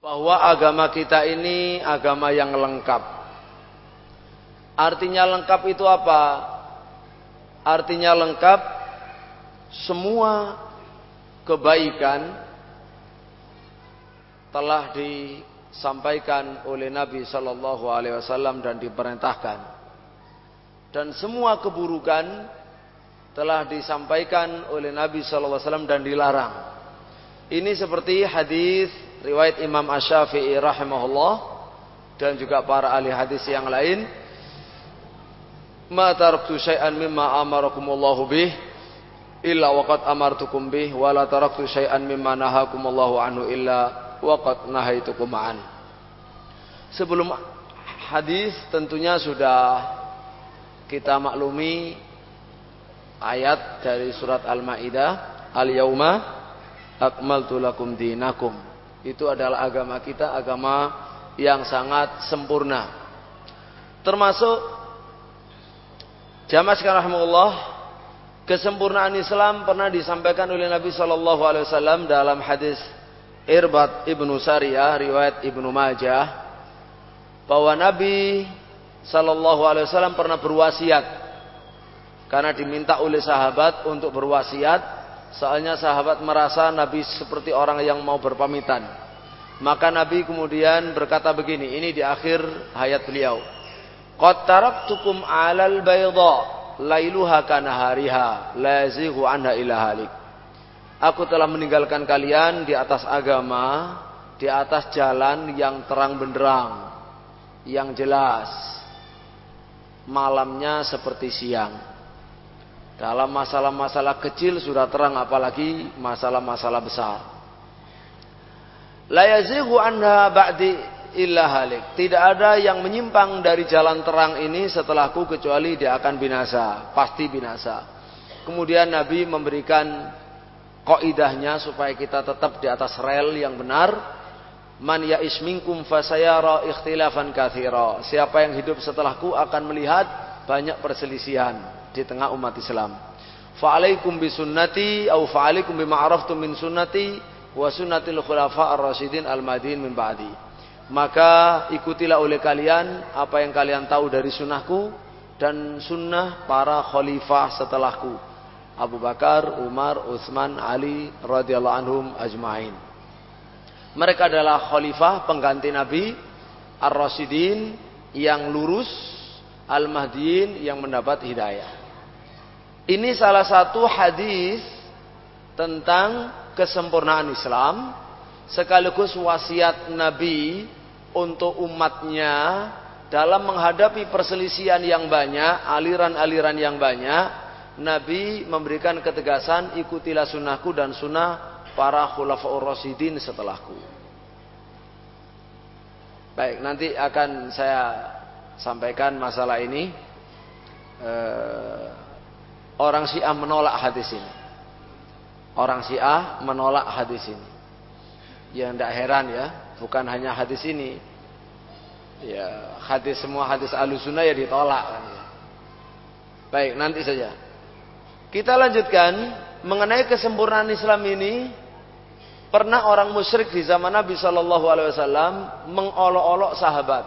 bahwa agama kita ini agama yang lengkap. Artinya lengkap itu apa? Artinya lengkap semua kebaikan telah disampaikan oleh Nabi Shallallahu Alaihi Wasallam dan diperintahkan, dan semua keburukan telah disampaikan oleh Nabi Shallallahu Alaihi Wasallam dan dilarang. Ini seperti hadis riwayat Imam Ash-Syafi'i rahimahullah dan juga para ahli hadis yang lain. Ma taraktu syai'an mimma amarakumullahu bih illa waqad amartukum bih wa la taraktu syai'an mimma nahakumullahu anhu illa waqad nahaitukum an. Sebelum hadis tentunya sudah kita maklumi ayat dari surat Al-Maidah al-yauma akmaltu lakum dinakum itu adalah agama kita, agama yang sangat sempurna. Termasuk jamaah sekalian rahimahullah, kesempurnaan Islam pernah disampaikan oleh Nabi Shallallahu alaihi wasallam dalam hadis Irbat Ibnu Sariyah riwayat Ibnu Majah bahwa Nabi Shallallahu alaihi wasallam pernah berwasiat karena diminta oleh sahabat untuk berwasiat Soalnya sahabat merasa Nabi seperti orang yang mau berpamitan. Maka Nabi kemudian berkata begini, ini di akhir hayat beliau. Qad taraktukum 'alal bayda lailuha kanahariha la yazighu anha ila halik. Aku telah meninggalkan kalian di atas agama, di atas jalan yang terang benderang, yang jelas. Malamnya seperti siang. Dalam masalah-masalah kecil sudah terang apalagi masalah-masalah besar. La yazighu anha ba'di illa halik. Tidak ada yang menyimpang dari jalan terang ini setelahku kecuali dia akan binasa, pasti binasa. Kemudian Nabi memberikan kaidahnya supaya kita tetap di atas rel yang benar. Man ya'ish minkum fasayara ikhtilafan kathira. Siapa yang hidup setelahku akan melihat banyak perselisihan di tengah umat Islam. Fa'alaikum bisunnati au fa'alaikum bima araftum min sunnati wa sunnatil khulafa ar-rasyidin al-madin min ba'di. Maka ikutilah oleh kalian apa yang kalian tahu dari sunnahku dan sunnah para khalifah setelahku. Abu Bakar, Umar, Utsman, Ali radhiyallahu anhum ajmain. Mereka adalah khalifah pengganti Nabi Ar-Rasyidin yang lurus Al-Mahdiin yang mendapat hidayah. Ini salah satu hadis tentang kesempurnaan Islam sekaligus wasiat Nabi untuk umatnya dalam menghadapi perselisihan yang banyak, aliran-aliran yang banyak, Nabi memberikan ketegasan ikutilah sunnahku dan sunnah para khulafaur rasyidin setelahku. Baik, nanti akan saya sampaikan masalah ini. Eh, Orang Syiah menolak hadis ini. Orang Syiah menolak hadis ini. Ya tidak heran ya, bukan hanya hadis ini. Ya, hadis semua hadis alusuna ya ditolak. Baik, nanti saja. Kita lanjutkan mengenai kesempurnaan Islam ini. Pernah orang musyrik di zaman Nabi Shallallahu Alaihi Wasallam mengolok-olok sahabat.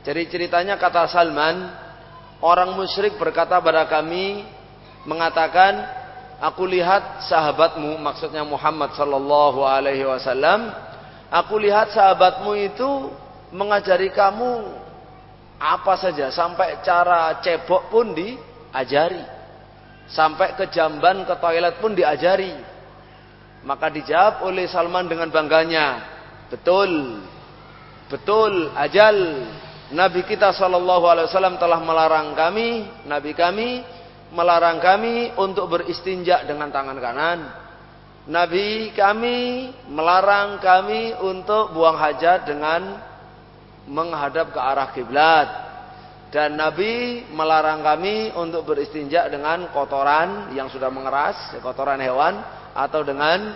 Jadi ceritanya kata Salman, orang musyrik berkata pada kami, mengatakan aku lihat sahabatmu maksudnya Muhammad sallallahu alaihi wasallam aku lihat sahabatmu itu mengajari kamu apa saja sampai cara cebok pun diajari sampai ke jamban ke toilet pun diajari. Maka dijawab oleh Salman dengan bangganya betul betul ajal. Nabi kita sallallahu alaihi wasallam telah melarang kami nabi kami melarang kami untuk beristinja dengan tangan kanan. Nabi kami melarang kami untuk buang hajat dengan menghadap ke arah kiblat. Dan Nabi melarang kami untuk beristinja dengan kotoran yang sudah mengeras, kotoran hewan atau dengan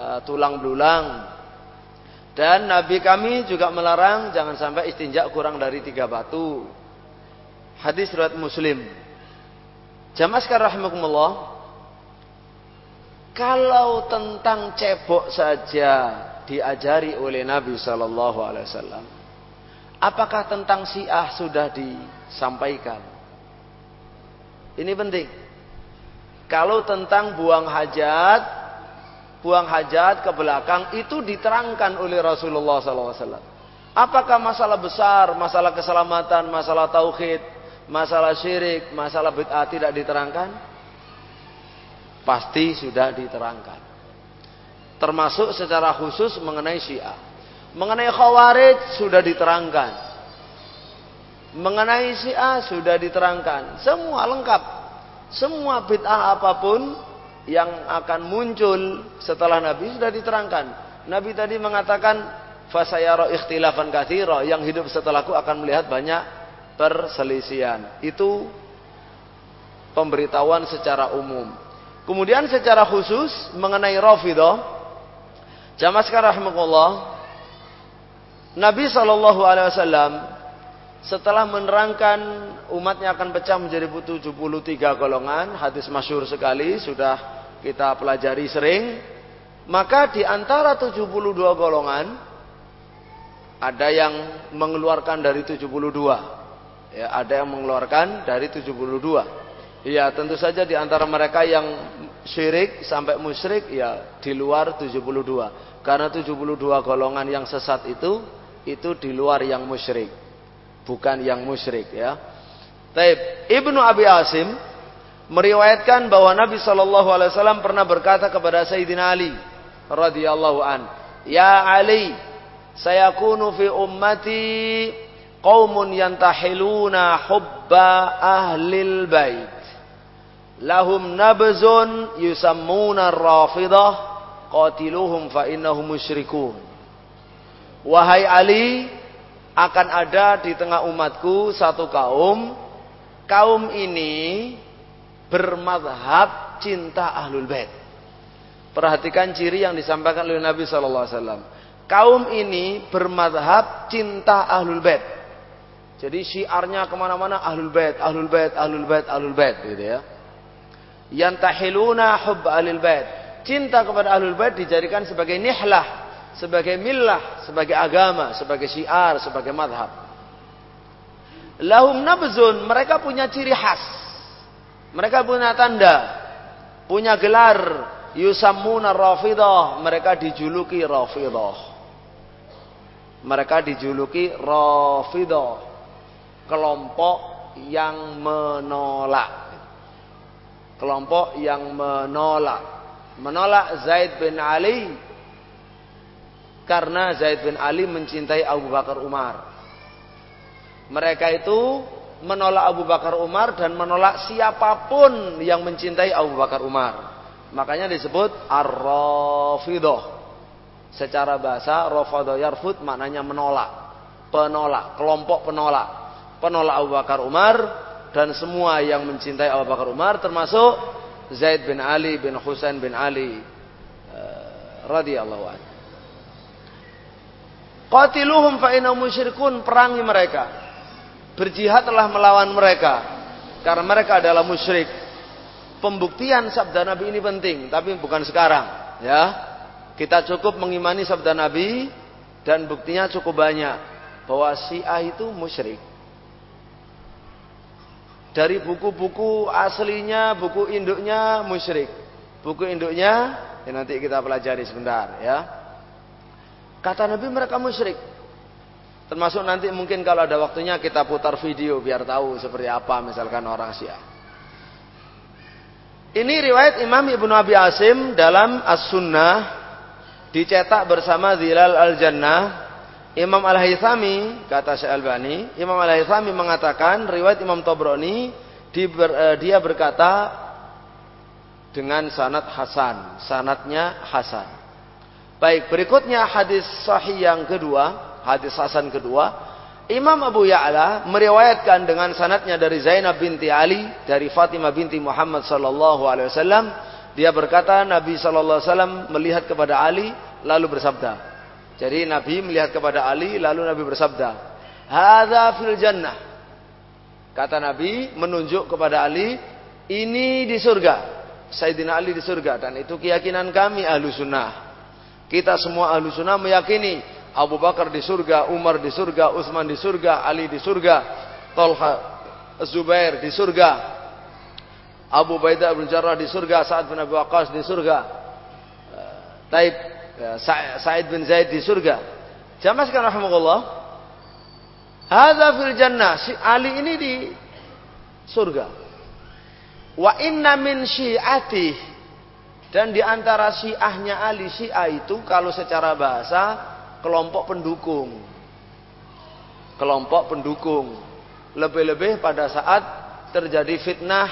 uh, tulang belulang. Dan Nabi kami juga melarang jangan sampai istinja kurang dari tiga batu. Hadis riwayat Muslim. Jamaah sekarang rahimakumullah. Kalau tentang cebok saja diajari oleh Nabi Shallallahu Alaihi Wasallam. Apakah tentang Syiah sudah disampaikan? Ini penting. Kalau tentang buang hajat, buang hajat ke belakang itu diterangkan oleh Rasulullah SAW. Apakah masalah besar, masalah keselamatan, masalah tauhid, masalah syirik, masalah bid'ah tidak diterangkan? Pasti sudah diterangkan. Termasuk secara khusus mengenai Syiah. Mengenai Khawarij sudah diterangkan. Mengenai Syiah sudah diterangkan. Semua lengkap. Semua bid'ah apa pun yang akan muncul setelah Nabi sudah diterangkan. Nabi tadi mengatakan fasayara ikhtilafan katsira yang hidup setelahku akan melihat banyak perselisihan. Itu pemberitahuan secara umum. Kemudian secara khusus mengenai Rafidhah Jamaah sekarang rahimahullah. Nabi Shallallahu Alaihi Wasallam setelah menerangkan umatnya akan pecah menjadi 73 golongan, hadis masyur sekali sudah kita pelajari sering. Maka di antara 72 golongan ada yang mengeluarkan dari 72. Ya, ada yang mengeluarkan dari 72. Ya, tentu saja di antara mereka yang syirik sampai musyrik ya di luar 72. Karena 72 golongan yang sesat itu itu di luar yang musyrik. Bukan yang musyrik ya. Taib Ibnu Abi Asim meriwayatkan bahwa Nabi Shallallahu alaihi wasallam pernah berkata kepada Sayyidina Ali radhiyallahu an, "Ya Ali, saya kunu fi ummati qaumun yantahiluna hubba ahlil bait." lahum nabzun yusammuna rafidah qatiluhum fa innahum musyrikun. Wahai Ali akan ada di tengah umatku satu kaum. Kaum ini bermadhab cinta ahlul bait. Perhatikan ciri yang disampaikan oleh Nabi wasallam. Kaum ini bermadhab cinta ahlul bait jadi syiarnya ke mana-mana ahlul bait ahlul bait ahlul bait ahlul bait gitu ya yantahiluna hubb alil bait. Cinta kepada ahlul bait dijadikan sebagai nihlah, sebagai millah, sebagai agama, sebagai syiar, sebagai madhab. Lahum nabzun, mereka punya ciri khas. Mereka punya tanda, punya gelar, yusammuna rafidah, mereka dijuluki rafidah. Mereka dijuluki rafidah, kelompok yang menolak. Kelompok yang menolak. Menolak Zaid bin Ali karena Zaid bin Ali mencintai Abu Bakar Umar. Mereka itu menolak Abu Bakar Umar dan menolak siapa pun yang mencintai Abu Bakar Umar. Makanya disebut ar-rafidah. Secara bahasa rafadha yarfud maknanya menolak. Penolak kelompok penolak penolak Abu Bakar Umar dan semua yang mencintai Abu Bakar Umar termasuk Zaid bin Ali bin Husain bin Ali uh, radhiyallahu anhu. Qatiluhum fa musyrikun, perangi mereka. Berjihadlah melawan mereka karena mereka adalah musyrik. Pembuktian sabda Nabi ini penting, tapi bukan sekarang, ya. Kita cukup mengimani sabda Nabi dan buktinya cukup banyak bahwa Syiah itu musyrik dari buku-buku aslinya, buku induknya musyrik. Buku induknya ya nanti kita pelajari sebentar ya. Kata Nabi mereka musyrik. Termasuk nanti mungkin kalau ada waktunya kita putar video biar tahu seperti apa misalkan orang Syiah. Ini riwayat Imam Ibnu Abi Asim dalam As-Sunnah dicetak bersama Zilal Al-Jannah Imam Al-Haythami, kata Syekh Albani, Imam Al-Haythami mengatakan riwayat Imam Tobroni eh, dia berkata dengan sanad Hasan, sanatnya Hasan. Baik, berikutnya hadis sahih yang kedua, hadis Hasan kedua, Imam Abu Ya'la meriwayatkan dengan sanatnya dari Zainab binti Ali dari Fatimah binti Muhammad sallallahu alaihi wasallam dia berkata Nabi sallallahu alaihi wasallam melihat kepada Ali lalu bersabda jadi Nabi melihat kepada Ali lalu Nabi bersabda, "Hadza fil jannah." Kata Nabi menunjuk kepada Ali, "Ini di surga." Sayyidina Ali di surga dan itu keyakinan kami ahlu sunnah. Kita semua ahlu sunnah meyakini Abu Bakar di surga, Umar di surga, Utsman di surga, Ali di surga, Tolha Zubair di surga, Abu Baidah bin Jarrah di surga, Sa'ad bin Abi Waqqas di surga, eh, Taib Sa'id bin Zaid di surga. Jamaah sekalian rahimahullah. Hadza fil jannah. Si Ali ini di surga. Wa inna min syi'ati dan di antara syiahnya Ali, syiah itu kalau secara bahasa kelompok pendukung. Kelompok pendukung. Lebih-lebih pada saat terjadi fitnah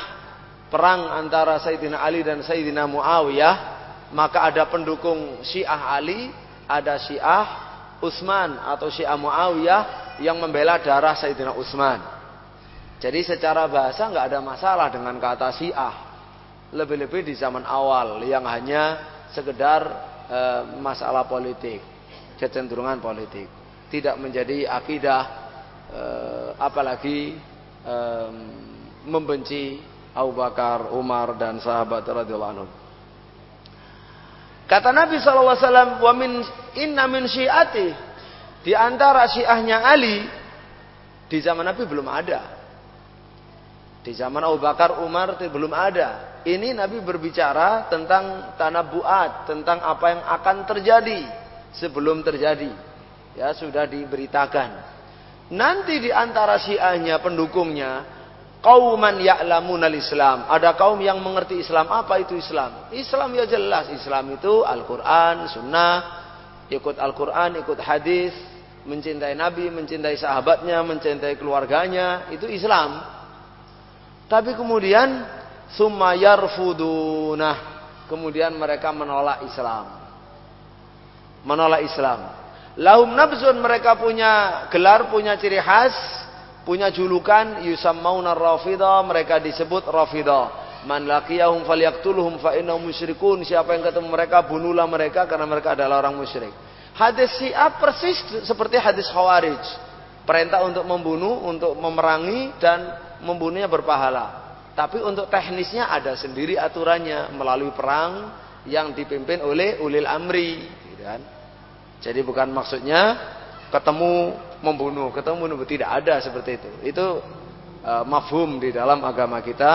perang antara Sayyidina Ali dan Sayyidina Muawiyah, maka ada pendukung Syiah Ali, ada Syiah Utsman atau Syiah Muawiyah yang membela darah Sayyidina Utsman. Jadi secara bahasa nggak ada masalah dengan kata Syiah. Lebih-lebih di zaman awal yang hanya sekedar e, masalah politik, kecenderungan politik, tidak menjadi akidah e, apalagi e, membenci Abu Bakar, Umar dan sahabat radhiyallahu. Kata Nabi SAW, wa min inna min syiati di antara syiahnya Ali di zaman Nabi belum ada. Di zaman Abu Bakar, Umar belum ada. Ini Nabi berbicara tentang tanah buat, tentang apa yang akan terjadi sebelum terjadi. Ya, sudah diberitakan. Nanti di antara syiahnya, pendukungnya, kauman ya'lamun al-Islam. Ada kaum yang mengerti Islam. Apa itu Islam? Islam ya jelas. Islam itu Al-Quran, Sunnah, ikut Al-Quran, ikut hadis, mencintai Nabi, mencintai sahabatnya, mencintai keluarganya. Itu Islam. Tapi kemudian summa yarfudunah. Kemudian mereka menolak Islam. Menolak Islam. Lahum nabzun mereka punya gelar, punya ciri khas, punya julukan yusammauna rafidah, mereka disebut rafidah. Man laqiyahum falyaktuluhum fa innahum musyrikun. Siapa yang ketemu mereka bunuhlah mereka karena mereka adalah orang musyrik. Hadis Syiah persis seperti hadis Khawarij. Perintah untuk membunuh, untuk memerangi dan membunuhnya berpahala. Tapi untuk teknisnya ada sendiri aturannya melalui perang yang dipimpin oleh ulil amri, gitu kan. Jadi bukan maksudnya ketemu membunuh, ketemu membunuh tidak ada seperti itu. Itu uh, mafhum di dalam agama kita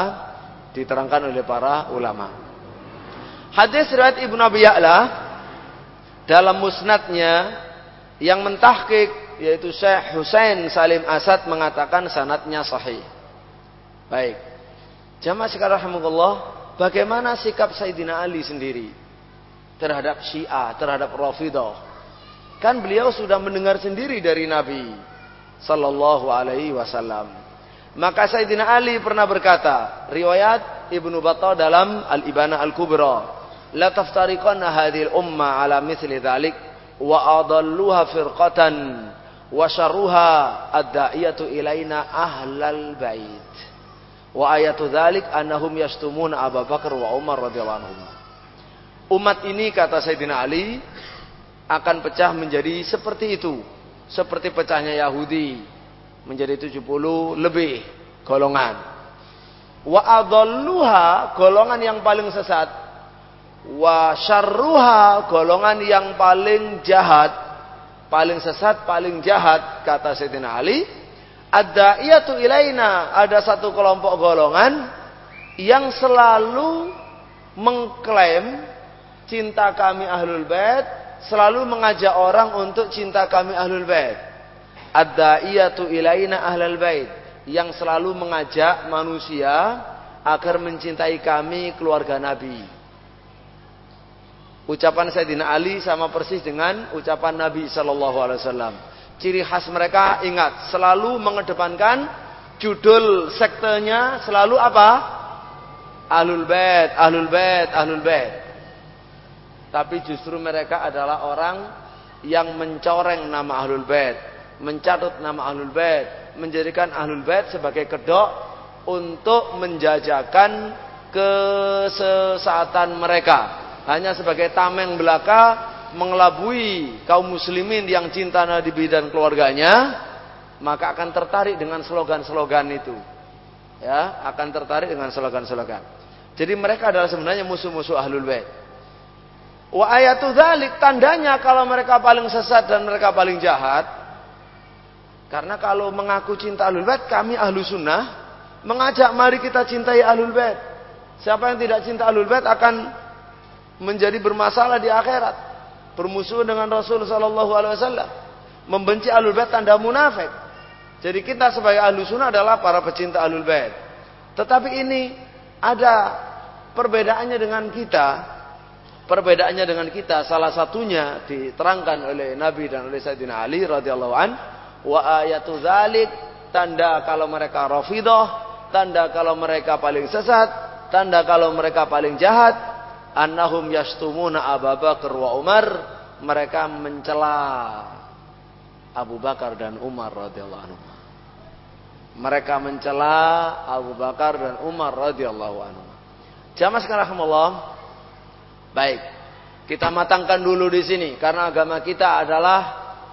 diterangkan oleh para ulama. Hadis riwayat Ibnu Abi Ya'la dalam musnadnya yang mentahkik yaitu Syekh Husain Salim Asad mengatakan sanatnya sahih. Baik. Jamaah sekarang rahimahullah, bagaimana sikap Sayyidina Ali sendiri terhadap Syiah, terhadap Rafidah? Kan beliau sudah mendengar sendiri dari Nabi sallallahu alaihi wasallam. Maka Sayyidina Ali pernah berkata, riwayat Ibnu Battah dalam Al-Ibana Al-Kubra, la taftariqanna hadhil umma ala mithli dhalik wa adalluha firqatan wa syarruha ad-da'iyatu ilaina ahlal bait. Wa ayatu dzalik annahum yastumuna Abu Bakar wa Umar radhiyallahu anhum. Umat ini kata Sayyidina Ali akan pecah menjadi seperti itu. Seperti pecahnya Yahudi menjadi 70 lebih golongan. Wa adalluha golongan yang paling sesat. Wa syarruha golongan yang paling jahat, paling sesat, paling jahat kata Sayyidina Ali Ad-da'iyatu ilaina ada satu kelompok golongan yang selalu mengklaim cinta kami ahlul bait, selalu mengajak orang untuk cinta kami ahlul bait. Ad-da'iyatu ilaina ahlul bait yang selalu mengajak manusia agar mencintai kami keluarga Nabi. Ucapan Sayyidina Ali sama persis dengan ucapan Nabi sallallahu alaihi wasallam. Ciri khas mereka ingat selalu mengedepankan judul sektenya selalu apa? Ahlul Bait, Ahlul Bait, Ahlul Bait. Tapi justru mereka adalah orang yang mencoreng nama Ahlul Bait, mencatut nama Ahlul Bait, menjadikan Ahlul Bait sebagai kedok untuk menjajakan kesesatan mereka. Hanya sebagai tameng belaka mengelabui kaum muslimin yang cinta Nabi dan keluarganya, maka akan tertarik dengan slogan-slogan itu. Ya, akan tertarik dengan slogan-slogan. Jadi mereka adalah sebenarnya musuh-musuh Ahlul Bait. Wa ayatu dzalik tandanya kalau mereka paling sesat dan mereka paling jahat. Karena kalau mengaku cinta ahlul bait, kami ahlu sunnah mengajak mari kita cintai ahlul bait. Siapa yang tidak cinta ahlul bait akan menjadi bermasalah di akhirat. Bermusuh dengan Rasul sallallahu alaihi wasallam. Membenci ahlul bait tanda munafik. Jadi kita sebagai ahlu sunnah adalah para pecinta ahlul bait. Tetapi ini ada perbedaannya dengan kita Perbedaannya dengan kita salah satunya diterangkan oleh Nabi dan oleh Sayyidina Ali radhiyallahu an wa ayatu dzalik tanda kalau mereka rafidah, tanda kalau mereka paling sesat, tanda kalau mereka paling jahat annahum yastumuna Abu Bakar wa Umar mereka mencela Abu Bakar dan Umar radhiyallahu anhu. Mereka mencela Abu Bakar dan Umar radhiyallahu anhu. Jamaah sekalian Allah, Baik, kita matangkan dulu di sini karena agama kita adalah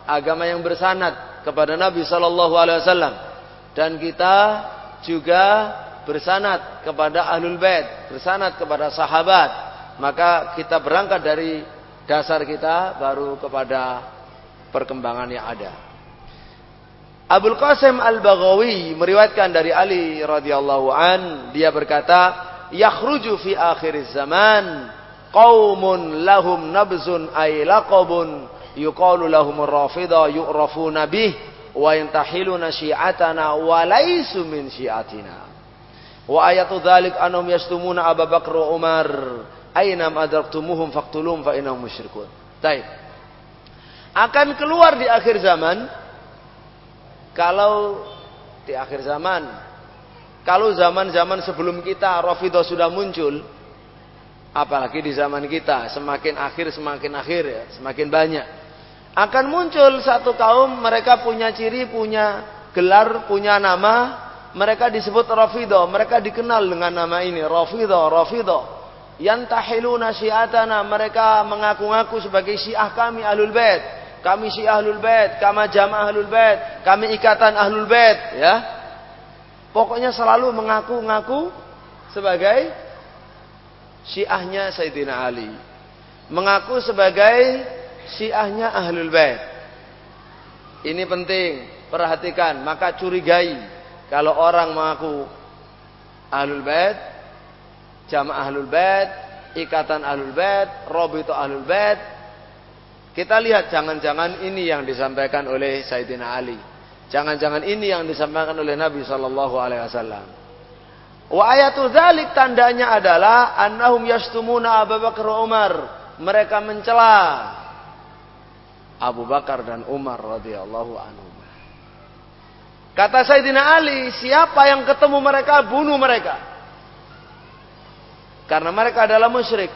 agama yang bersanad kepada Nabi Shallallahu Alaihi Wasallam dan kita juga bersanad kepada ahlul bait, bersanad kepada sahabat. Maka kita berangkat dari dasar kita baru kepada perkembangan yang ada. Abdul Qasim Al-Baghawi meriwayatkan dari Ali radhiyallahu an dia berkata, "Yakhruju fi akhir zaman qaumun lahum nabzun ay laqabun yuqalu lahum rafida yu'rafuna bih wa yantahiluna syi'atana wa laysu min syi'atina. Wa ayatu dzalik anhum yastumuna Abu Bakar wa Umar aina adraktumuhum faqtulum fa innahum musyrikun. Baik. Akan keluar di akhir zaman kalau di akhir zaman kalau zaman-zaman sebelum kita Rafidah sudah muncul apalagi di zaman kita semakin akhir semakin akhir ya semakin banyak. Akan muncul satu kaum mereka punya ciri punya gelar punya nama. Mereka disebut Rafidah mereka dikenal dengan nama ini Rafidah Rafidah yang tahiluna syiatana mereka mengaku-ngaku sebagai syiah kami ahlul bait. Kami syiah ahlul bait kami jamaah ahlul bait kami ikatan ahlul bait ya. Pokoknya selalu mengaku-ngaku sebagai syiahnya Sayyidina Ali. Mengaku sebagai syiahnya Ahlul Bait. Ini penting, perhatikan, maka curigai kalau orang mengaku Ahlul Bait, jamaah Ahlul Bait, ikatan Ahlul Bait, Robito Ahlul Bait. Kita lihat jangan-jangan ini yang disampaikan oleh Sayyidina Ali. Jangan-jangan ini yang disampaikan oleh Nabi Shallallahu alaihi wasallam. Wa ayatu dzalik tandanya adalah annahum yastumuna Abu Bakar Umar. Mereka mencela Abu Bakar dan Umar radhiyallahu anhu. Kata Sayyidina Ali, siapa yang ketemu mereka bunuh mereka. Karena mereka adalah musyrik.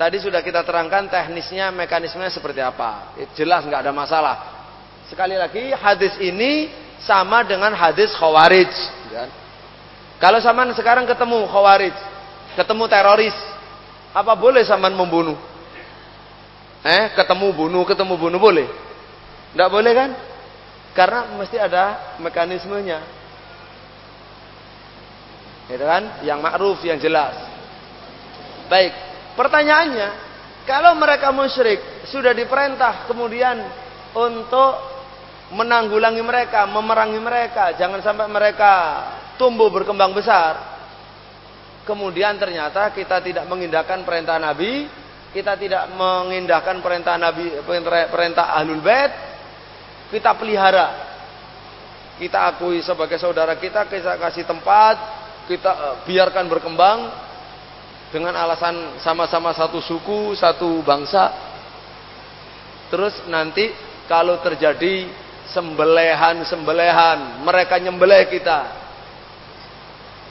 Tadi sudah kita terangkan teknisnya, mekanismenya seperti apa. Jelas nggak ada masalah. Sekali lagi, hadis ini sama dengan hadis Khawarij. Kan? Kalau zaman sekarang ketemu khawarij, ketemu teroris, apa boleh zaman membunuh? Eh, ketemu bunuh, ketemu bunuh boleh? Tidak boleh kan? Karena mesti ada mekanismenya. Itu kan? Yang ma'ruf, yang jelas. Baik, pertanyaannya, kalau mereka musyrik sudah diperintah kemudian untuk menanggulangi mereka, memerangi mereka, jangan sampai mereka tumbuh berkembang besar. Kemudian ternyata kita tidak mengindahkan perintah Nabi, kita tidak mengindahkan perintah Nabi, perintah Ahlul Bait, kita pelihara. Kita akui sebagai saudara kita, kita kasih tempat, kita eh, biarkan berkembang dengan alasan sama-sama satu suku, satu bangsa. Terus nanti kalau terjadi sembelihan-sembelihan, mereka nyembelih kita,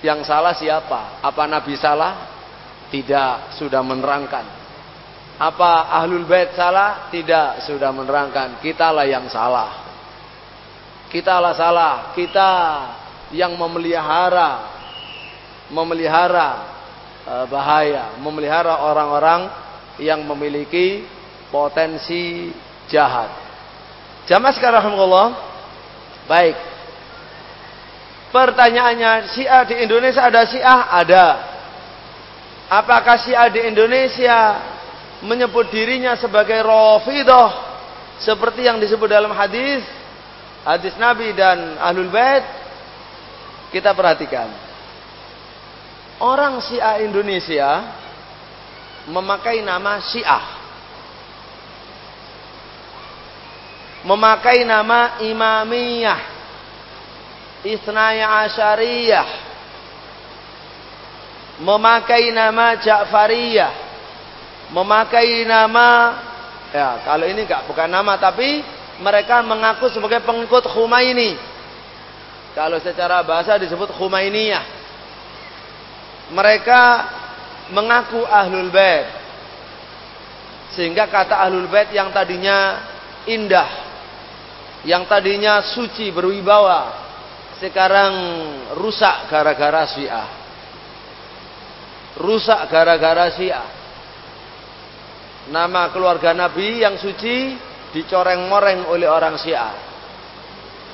yang salah siapa? Apa Nabi salah? Tidak, sudah menerangkan. Apa Ahlul Bait salah? Tidak, sudah menerangkan. Kitalah yang salah. Kitalah salah. Kita yang memelihara memelihara eh, bahaya, memelihara orang-orang yang memiliki potensi jahat. Jamaah sekarang. Baik, Pertanyaannya, Syiah di Indonesia ada Syiah? Ada. Apakah Syiah di Indonesia menyebut dirinya sebagai Rafidah? Seperti yang disebut dalam hadis hadis Nabi dan Ahlul Bait. Kita perhatikan. Orang Syiah Indonesia memakai nama Syiah. Memakai nama Imamiyah Isnaya Asyariyah memakai nama Ja'fariyah memakai nama ya kalau ini enggak bukan nama tapi mereka mengaku sebagai pengikut Khumaini. Kalau secara bahasa disebut Khumainiyah. Mereka mengaku Ahlul Bait. Sehingga kata Ahlul Bait yang tadinya indah, yang tadinya suci berwibawa, sekarang rusak gara-gara Syiah. Rusak gara-gara Syiah nama keluarga Nabi yang suci dicoreng-moreng oleh orang Syiah.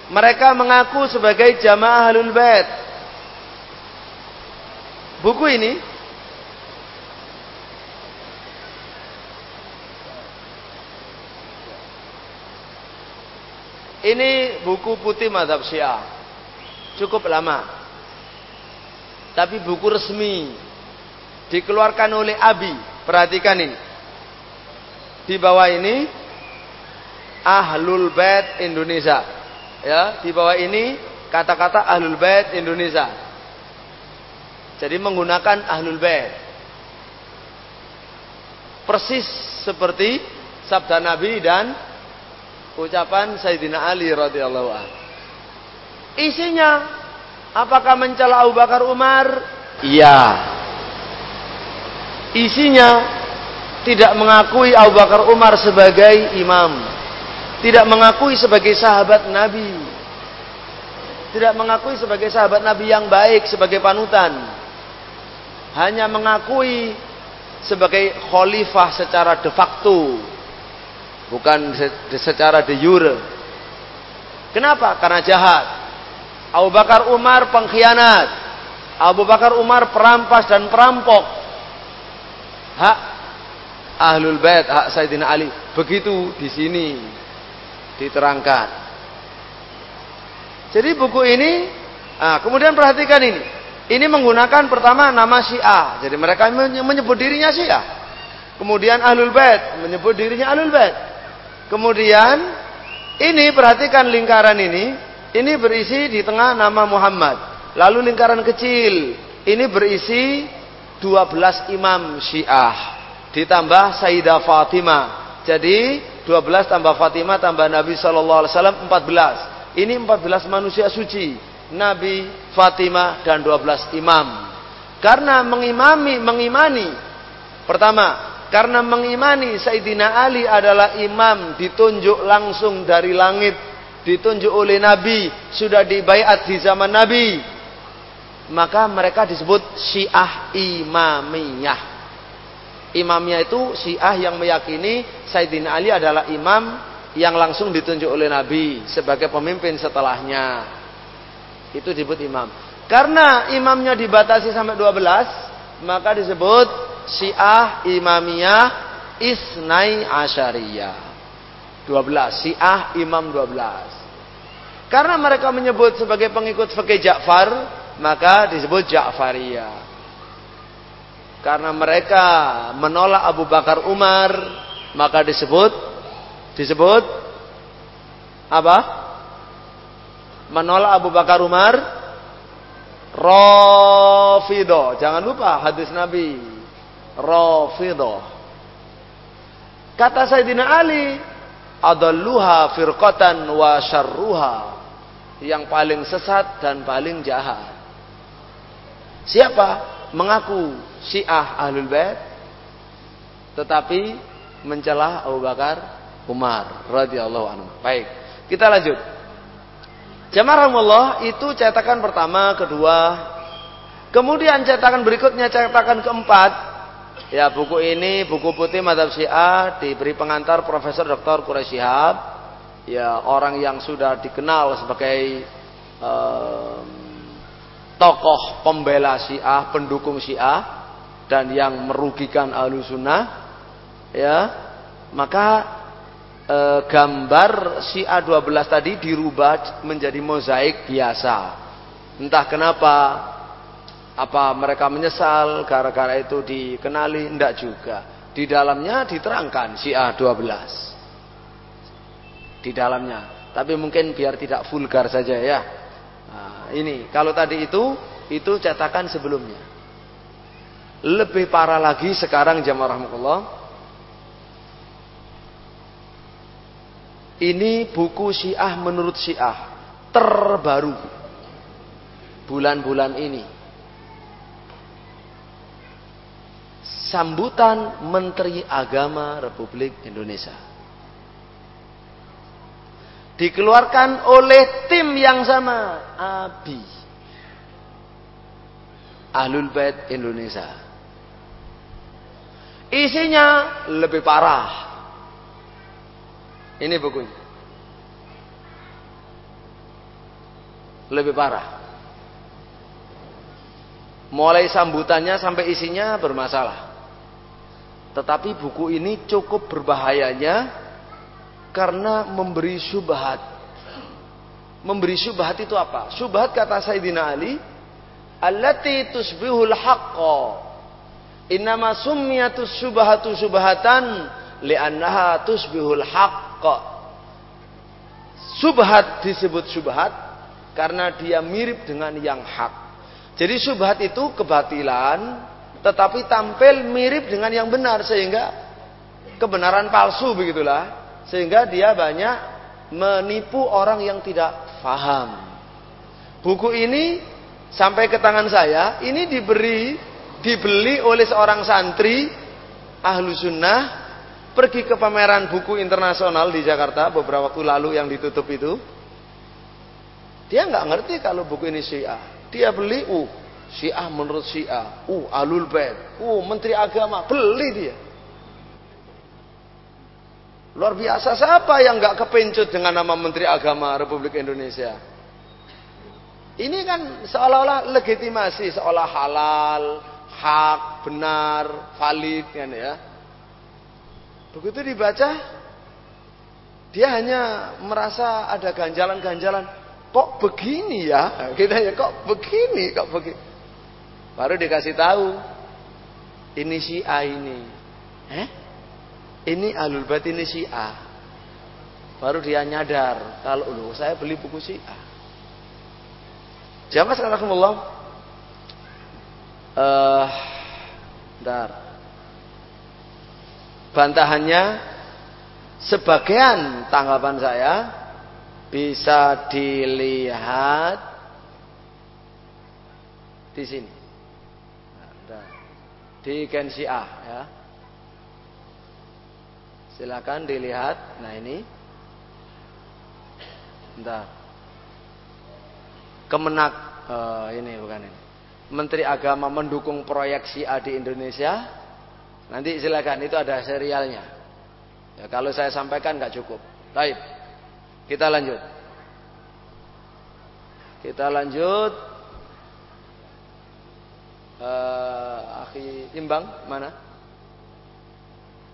Mereka mengaku sebagai jamaah Ahlul Bait. Buku ini Ini buku putih madhab Syiah. Cukup lama. Tapi buku resmi dikeluarkan oleh Abi. Perhatikan ini. Di bawah ini Ahlul Bait Indonesia. Ya, di bawah ini kata-kata Ahlul Bait Indonesia. Jadi menggunakan Ahlul Bait. Persis seperti sabda Nabi dan ucapan Sayyidina Ali radhiyallahu anhu. Isinya apakah mencela Abu Bakar Umar? Iya. Isinya tidak mengakui Abu Bakar Umar sebagai imam, tidak mengakui sebagai sahabat Nabi, tidak mengakui sebagai sahabat Nabi yang baik sebagai panutan, hanya mengakui sebagai khalifah secara de facto, bukan secara de jure. Kenapa? Karena jahat. Abu Bakar Umar pengkhianat. Abu Bakar Umar perampas dan perampok. Hak Ahlul Bait hak Sayyidina Ali. Begitu di sini diterangkan. Jadi buku ini nah, kemudian perhatikan ini. Ini menggunakan pertama nama Syiah. Jadi mereka menyebut dirinya Syiah. Kemudian Ahlul Bait menyebut dirinya Ahlul Bait. Kemudian ini perhatikan lingkaran ini, ini berisi di tengah nama Muhammad. Lalu lingkaran kecil, ini berisi 12 imam Syiah ditambah Sayyidah Fatimah. Jadi 12 tambah Fatimah tambah Nabi wasallam 14. Ini 14 manusia suci. Nabi, Fatimah dan 12 imam. Karena mengimami, mengimani. Pertama, karena mengimani Sayyidina Ali adalah imam ditunjuk langsung dari langit, ditunjuk oleh Nabi, sudah dibaiat di zaman Nabi. Maka mereka disebut Syiah Imamiyah. Imamnya itu Syiah yang meyakini Sayyidina Ali adalah imam yang langsung ditunjuk oleh Nabi sebagai pemimpin setelahnya. Itu disebut imam. Karena imamnya dibatasi sampai 12, maka disebut Syiah Imamiyah Isnai Asyariyah. 12, Syiah Imam 12. Karena mereka menyebut sebagai pengikut fikih Ja'far, maka disebut Ja'fariyah. Karena mereka menolak Abu Bakar Umar, maka disebut disebut apa? Menolak Abu Bakar Umar Rafidah. Jangan lupa hadis Nabi. Rafidah. Kata Sayyidina Ali, adalluha firqatan wa syarruha. Yang paling sesat dan paling jahat. Siapa? mengaku Syiah Ahlul Bait tetapi mencela Abu Bakar Umar radhiyallahu anhu. Baik, kita lanjut. Jamaah itu cetakan pertama, kedua, kemudian cetakan berikutnya cetakan keempat. Ya, buku ini buku putih Madhab Syiah diberi pengantar Profesor Dr. Quraisy Shihab. Ya, orang yang sudah dikenal sebagai um, tokoh pembela Syiah, pendukung Syiah dan yang merugikan ahlu sunnah ya, maka e, gambar si A12 tadi dirubah menjadi mozaik biasa. Entah kenapa apa mereka menyesal gara-gara itu dikenali enggak juga. Di dalamnya diterangkan si A12. Di dalamnya. Tapi mungkin biar tidak vulgar saja ya. Nah, ini kalau tadi itu itu cetakan sebelumnya. Lebih parah lagi sekarang jamaah rahmatullah Ini buku Syiah menurut Syiah terbaru bulan-bulan ini. Sambutan Menteri Agama Republik Indonesia. Dikeluarkan oleh tim yang sama, ABI. Ahlul Bait Indonesia. Isinya lebih parah ini bukunya. Lebih parah. Mulai sambutannya sampai isinya bermasalah. Tetapi buku ini cukup berbahayanya karena memberi syubhat. Memberi syubhat itu apa? Syubhat kata Sayyidina Ali, allati tusbihul haqqa. Innama summiyatus syubhatu syubhatan li'annaha tusbihul haqq kok subhat disebut subhat karena dia mirip dengan yang hak. Jadi subhat itu kebatilan tetapi tampil mirip dengan yang benar sehingga kebenaran palsu begitulah. Sehingga dia banyak menipu orang yang tidak faham. Buku ini sampai ke tangan saya, ini diberi dibeli oleh seorang santri ahlu sunnah pergi ke pameran buku internasional di Jakarta beberapa waktu lalu yang ditutup itu. Dia nggak ngerti kalau buku ini Syiah. Dia beli, uh, Syiah menurut Syiah, uh, Alul Bait, uh, Menteri Agama, beli dia. Luar biasa siapa yang nggak kepencut dengan nama Menteri Agama Republik Indonesia? Ini kan seolah-olah legitimasi, seolah halal, hak, benar, valid kan ya. Begitu dibaca, dia hanya merasa ada ganjalan-ganjalan. Kok begini ya? Kita ya kok begini, kok begini. Baru dikasih tahu. Ini si A ini. Eh? Ini alul bait ini si A. Baru dia nyadar kalau lu saya beli buku si A. Jamaah sekarang Eh, uh, bentar. Bantahannya sebagian tanggapan saya bisa dilihat di sini. Di Gensi A ya. Silakan dilihat. Nah ini. Bentar. Kemenak uh, ini bukan ini. Menteri Agama mendukung proyek A di Indonesia Nanti silakan itu ada serialnya. Ya, kalau saya sampaikan nggak cukup. Baik. Kita lanjut. Kita lanjut. Uh, akhi Imbang mana?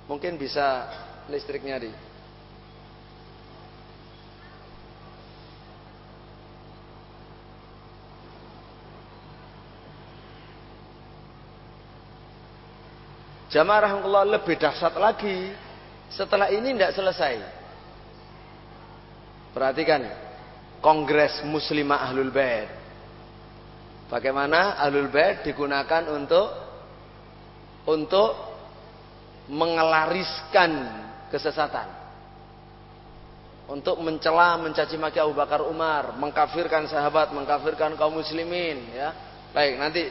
Mungkin bisa listriknya di. Jamaah rahmatullah lebih dahsyat lagi. Setelah ini tidak selesai. Perhatikan. Kongres Muslimah Ahlul Bait. Bagaimana Ahlul Bait digunakan untuk untuk mengelariskan kesesatan. Untuk mencela, mencaci maki Abu Bakar Umar, mengkafirkan sahabat, mengkafirkan kaum muslimin, ya. Baik, nanti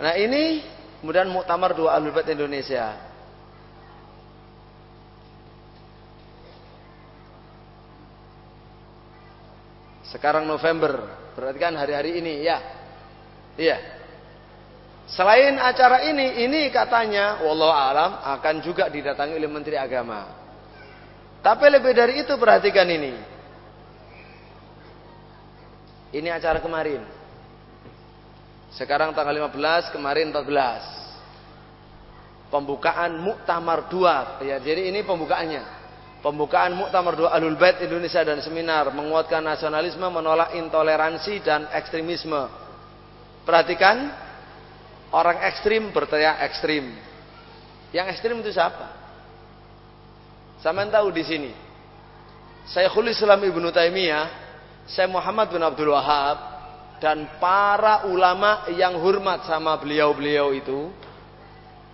Nah, ini Kemudian Muktamar dua Ahlul Bait Indonesia. Sekarang November, berarti kan hari-hari ini, ya. Iya. Selain acara ini, ini katanya, wallahu alam akan juga didatangi oleh Menteri Agama. Tapi lebih dari itu perhatikan ini. Ini acara kemarin. Sekarang tanggal 15, kemarin 14. pembukaan Muktamar 2 ya jadi ini pembukaannya pembukaan Muktamar 2 Alul Bait Indonesia dan seminar menguatkan nasionalisme menolak intoleransi dan ekstremisme perhatikan orang ekstrim berteriak ekstrim. Yang ekstrim itu siapa? Sama tahu di sini. Syekhul Islam Ibnu Taimiyah Syekh Muhammad bin Abdul Wahab dan para ulama yang hormat sama beliau-beliau itu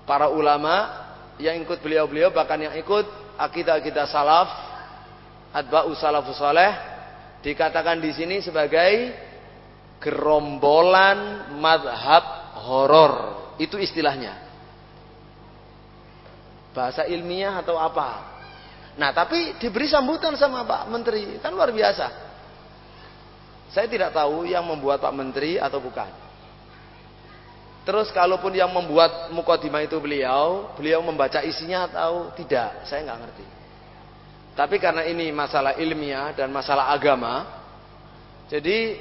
para ulama yang ikut beliau-beliau bahkan yang ikut akidah kita salaf adba'u salafus saleh dikatakan di sini sebagai gerombolan madhab horor. Itu istilahnya. Bahasa ilmiah atau apa? Nah tapi diberi sambutan sama Pak Menteri. Kan luar biasa. Saya tidak tahu yang membuat Pak Menteri atau bukan. Terus kalaupun yang membuat mukadimah itu beliau, beliau membaca isinya atau tidak, saya nggak ngerti. Tapi karena ini masalah ilmiah dan masalah agama, jadi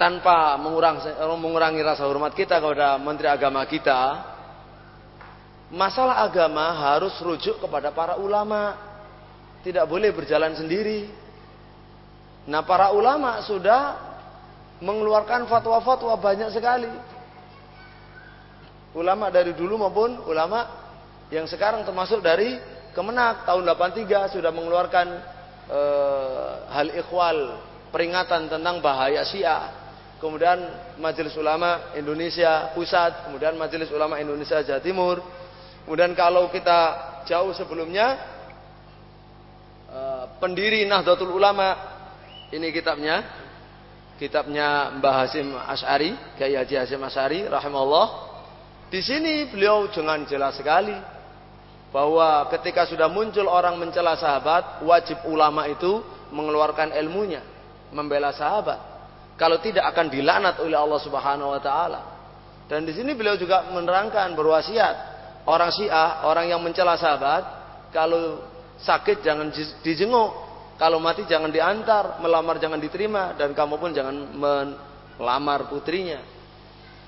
tanpa mengurang, mengurangi rasa hormat kita kepada menteri agama kita, masalah agama harus rujuk kepada para ulama. Tidak boleh berjalan sendiri. Nah, para ulama sudah mengeluarkan fatwa-fatwa banyak sekali ulama dari dulu maupun ulama yang sekarang termasuk dari Kemenak tahun 83 sudah mengeluarkan e, hal ikhwal peringatan tentang bahaya Syiah. Kemudian Majelis Ulama Indonesia Pusat, kemudian Majelis Ulama Indonesia Jawa Timur. Kemudian kalau kita jauh sebelumnya e, pendiri Nahdlatul Ulama ini kitabnya kitabnya Mbah Hasim Asy'ari, Kiai Haji Hasim Asy'ari rahimahullah di sini beliau dengan jelas sekali bahwa ketika sudah muncul orang mencela sahabat, wajib ulama itu mengeluarkan ilmunya, membela sahabat. Kalau tidak akan dilaknat oleh Allah Subhanahu wa taala. Dan di sini beliau juga menerangkan berwasiat. Orang Syiah, orang yang mencela sahabat, kalau sakit jangan dijenguk, kalau mati jangan diantar, melamar jangan diterima dan kamu pun jangan melamar putrinya.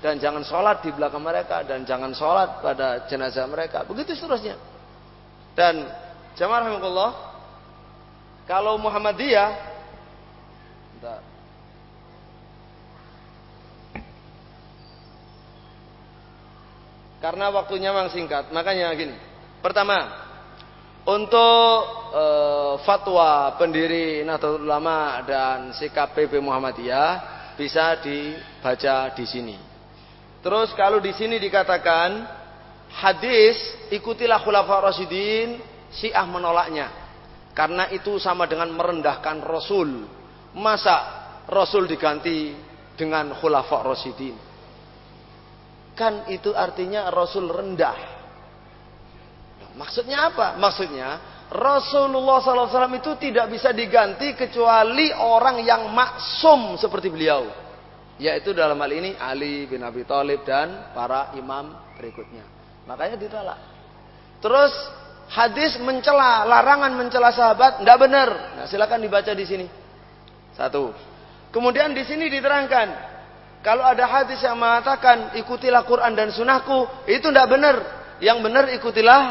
Dan jangan sholat di belakang mereka dan jangan sholat pada jenazah mereka. Begitu seterusnya. Dan jamaah rahimahullah kalau Muhammadiyah bentar, karena waktunya memang singkat makanya gini pertama untuk e, fatwa pendiri Nahdlatul Ulama dan sikap PP Muhammadiyah bisa dibaca di sini. Terus kalau di sini dikatakan hadis ikutilah khulafa rasyidin, Syiah menolaknya. Karena itu sama dengan merendahkan Rasul. Masa Rasul diganti dengan khulafa rasyidin? Kan itu artinya Rasul rendah. Maksudnya apa? Maksudnya Rasulullah SAW itu tidak bisa diganti kecuali orang yang maksum seperti beliau yaitu dalam hal ini Ali bin Abi Thalib dan para imam berikutnya. Makanya ditolak. Terus hadis mencela, larangan mencela sahabat tidak benar. Nah, silakan dibaca di sini. Satu. Kemudian di sini diterangkan, kalau ada hadis yang mengatakan ikutilah Quran dan Sunnahku, itu tidak benar. Yang benar ikutilah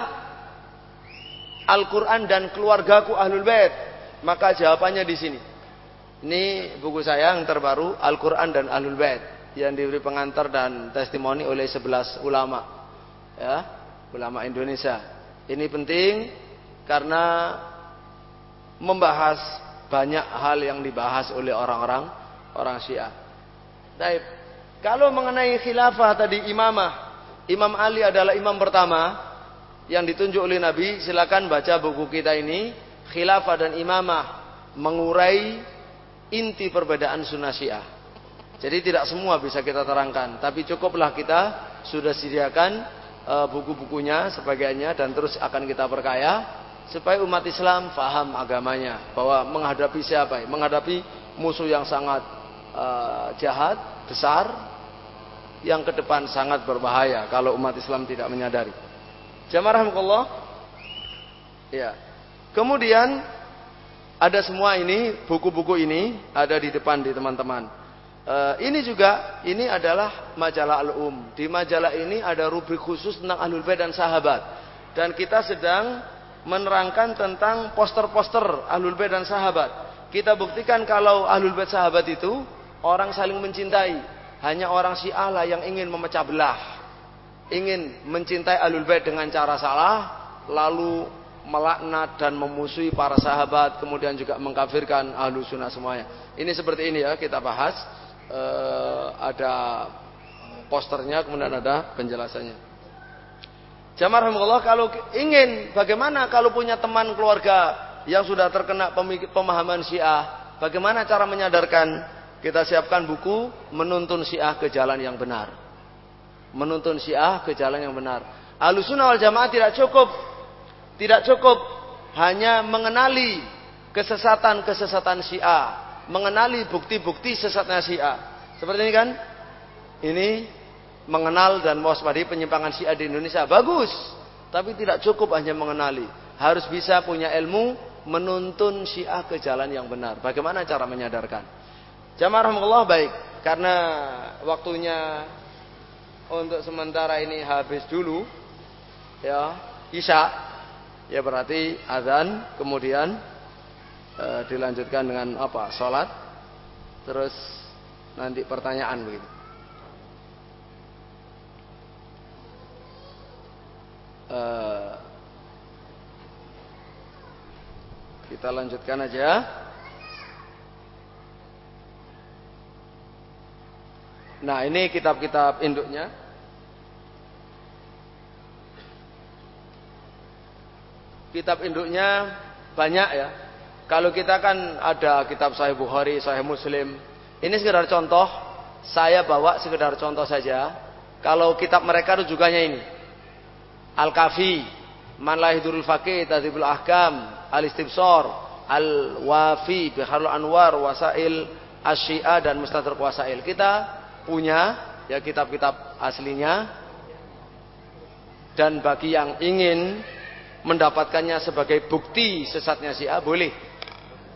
Al-Quran dan keluargaku Ahlul Bait. Maka jawabannya di sini. Ini buku saya yang terbaru Al-Quran dan Ahlul Bait yang diberi pengantar dan testimoni oleh 11 ulama ya, ulama Indonesia. Ini penting karena membahas banyak hal yang dibahas oleh orang-orang orang Syiah. Baik. Kalau mengenai khilafah tadi imamah, Imam Ali adalah imam pertama yang ditunjuk oleh Nabi. Silakan baca buku kita ini, Khilafah dan Imamah mengurai inti perbedaan sunnah syiah. Jadi tidak semua bisa kita terangkan, tapi cukuplah kita sudah sediakan e, buku-bukunya sebagainya dan terus akan kita perkaya supaya umat Islam faham agamanya bahwa menghadapi siapa? Menghadapi musuh yang sangat e, jahat, besar yang ke depan sangat berbahaya kalau umat Islam tidak menyadari. Jamaah rahmatullah. Ya. Kemudian ada semua ini, buku-buku ini ada di depan di teman-teman. Uh, ini juga ini adalah majalah al-um. Di majalah ini ada rubrik khusus tentang ahlul bait dan sahabat. Dan kita sedang menerangkan tentang poster-poster ahlul bait dan sahabat. Kita buktikan kalau ahlul bait sahabat itu orang saling mencintai. Hanya orang Syiah lah yang ingin memecah belah. Ingin mencintai ahlul bait dengan cara salah, lalu melaknat dan memusuhi para sahabat, kemudian juga mengkafirkan ahlu sunnah semuanya. Ini seperti ini ya kita bahas uh, ada posternya kemudian ada penjelasannya. Jamaah kalau ingin bagaimana kalau punya teman keluarga yang sudah terkena pemahaman Syiah, bagaimana cara menyadarkan? Kita siapkan buku menuntun Syiah ke jalan yang benar. Menuntun Syiah ke jalan yang benar. Ahlussunnah wal Jamaah tidak cukup tidak cukup hanya mengenali kesesatan-kesesatan Syiah mengenali bukti-bukti sesatnya Syiah. Seperti ini kan? Ini mengenal dan mewaspadai penyimpangan Syiah di Indonesia. Bagus. Tapi tidak cukup hanya mengenali. Harus bisa punya ilmu menuntun Syiah ke jalan yang benar. Bagaimana cara menyadarkan? Jamaah rahmatullah baik. Karena waktunya untuk sementara ini habis dulu. Ya, Isya. Ya berarti azan kemudian e, dilanjutkan dengan apa? Salat. Terus nanti pertanyaan begitu. E, kita lanjutkan aja. Nah, ini kitab-kitab induknya. Kitab induknya banyak ya. Kalau kita kan ada kitab Sahih Bukhari, Sahih Muslim. Ini sekedar contoh. Saya bawa sekedar contoh saja. Kalau kitab mereka rujukannya ini. Al-Kafi, Man Lahidurul Faqih, Tadibul Ahkam, Al-Istibsor, Al-Wafi, Biharul Anwar, Wasail, Asyia dan Mustadrak Wasail. Kita punya ya kitab-kitab aslinya. Dan bagi yang ingin mendapatkannya sebagai bukti sesatnya Syiah boleh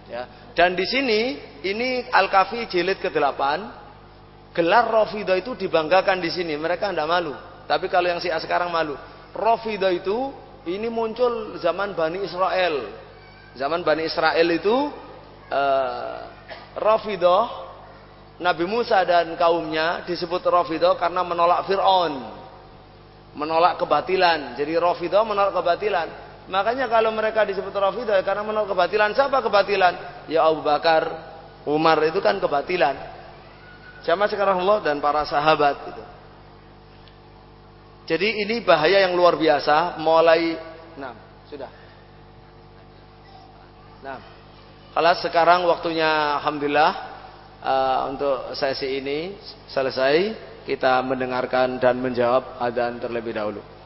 Ya. Dan di sini ini Al-Kafi jilid ke-8 gelar Rafidah itu dibanggakan di sini. Mereka tidak malu. Tapi kalau yang Syiah sekarang malu. Rafidah itu ini muncul zaman Bani Israel. Zaman Bani Israel itu uh, Rafidah Nabi Musa dan kaumnya disebut Rafidah karena menolak Fir'aun. Menolak kebatilan. Jadi Rafidah menolak kebatilan. Makanya kalau mereka disebut Rafidah karena menolak kebatilan, siapa kebatilan? Ya Abu Bakar, Umar itu kan kebatilan. Sama sekarang Allah dan para sahabat itu. Jadi ini bahaya yang luar biasa mulai nah, sudah. Nah, kalau sekarang waktunya alhamdulillah uh, untuk sesi ini selesai, kita mendengarkan dan menjawab adzan terlebih dahulu.